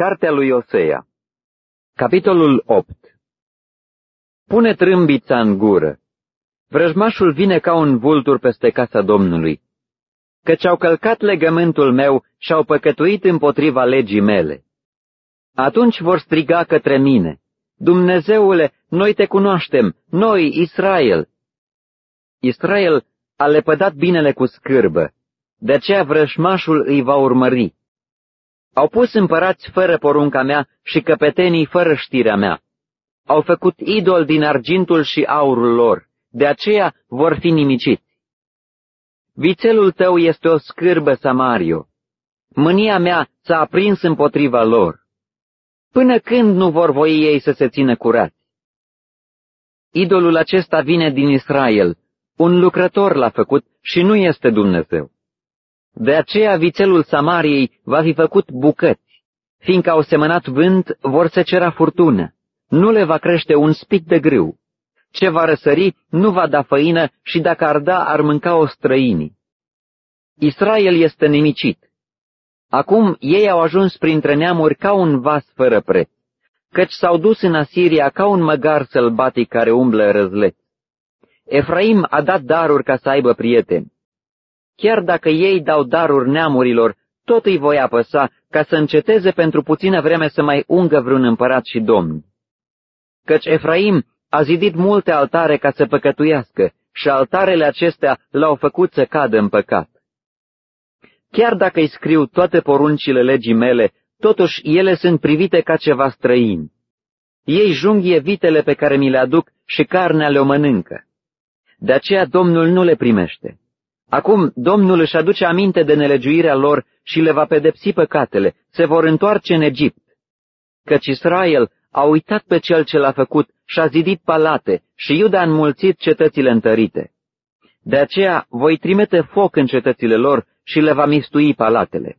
Cartea lui Osea Capitolul 8 Pune trâmbița în gură. Vrăjmașul vine ca un vultur peste casa Domnului, căci au călcat legământul meu și au păcătuit împotriva legii mele. Atunci vor striga către mine, Dumnezeule, noi te cunoaștem, noi, Israel. Israel a lepădat binele cu scârbă, de aceea vrăjmașul îi va urmări. Au pus împărați fără porunca mea și căpetenii fără știrea mea. Au făcut idol din argintul și aurul lor, de aceea vor fi nimiciți. Vițelul tău este o scârbă, Samario. Mânia mea s-a aprins împotriva lor. Până când nu vor voi ei să se țină curați? Idolul acesta vine din Israel, un lucrător l-a făcut și nu este Dumnezeu. De aceea vițelul Samariei va fi făcut bucăți, fiindcă au semănat vânt, vor se cera furtună. Nu le va crește un spic de grâu. Ce va răsări nu va da făină și dacă ar da, ar mânca o străinii. Israel este nimicit. Acum ei au ajuns printre neamuri ca un vas fără preț, căci s-au dus în Asiria ca un măgar sălbatic care umblă răzleț. Efraim a dat daruri ca să aibă prieteni. Chiar dacă ei dau daruri neamurilor, tot îi voi apăsa ca să înceteze pentru puțină vreme să mai ungă vreun împărat și domn. Căci Efraim a zidit multe altare ca să păcătuiască și altarele acestea l-au făcut să cadă în păcat. Chiar dacă îi scriu toate poruncile legii mele, totuși ele sunt privite ca ceva străin. Ei junghie vitele pe care mi le aduc și carnea le-o mănâncă. De aceea Domnul nu le primește. Acum Domnul își aduce aminte de nelegiuirea lor și le va pedepsi păcatele, se vor întoarce în Egipt. Căci Israel a uitat pe cel ce l-a făcut și a zidit palate și Iuda a înmulțit cetățile întărite. De aceea voi trimite foc în cetățile lor și le va mistui palatele.